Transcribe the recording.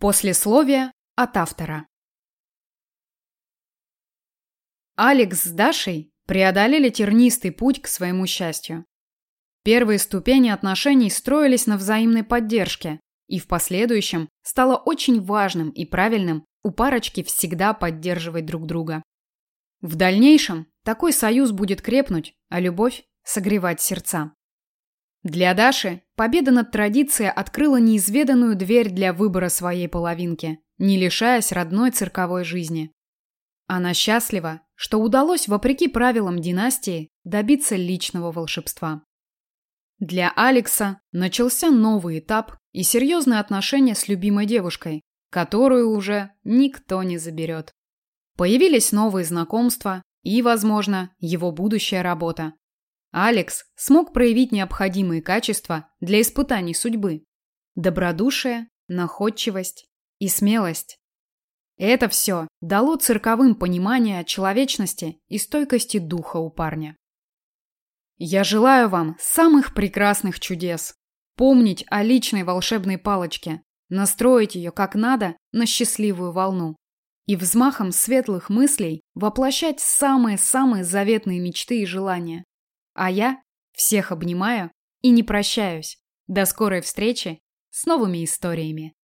Послесловие от автора. Алекс с Дашей преодолели тернистый путь к своему счастью. Первые ступени отношений строились на взаимной поддержке, и в последующем стало очень важным и правильным у парочки всегда поддерживать друг друга. В дальнейшем такой союз будет крепнуть, а любовь – согревать сердца. Для Даши победа над традицией открыла неизведанную дверь для выбора своей половинки, не лишаясь родной цирковой жизни. Она счастлива, что удалось, вопреки правилам династии, добиться личного волшебства. Для Алекса начался новый этап и серьезные отношения с любимой девушкой, которую уже никто не заберет. Появились новые знакомства и, возможно, его будущая работа. Алекс смог проявить необходимые качества для испытаний судьбы. Добродушие, находчивость и смелость. Это все дало цирковым понимание человечности и стойкости духа у парня. Я желаю вам самых прекрасных чудес. Помнить о личной волшебной палочке, настроить ее как надо на счастливую волну и взмахом светлых мыслей воплощать самые-самые заветные мечты и желания. А я всех обнимаю и не прощаюсь. До скорой встречи с новыми историями.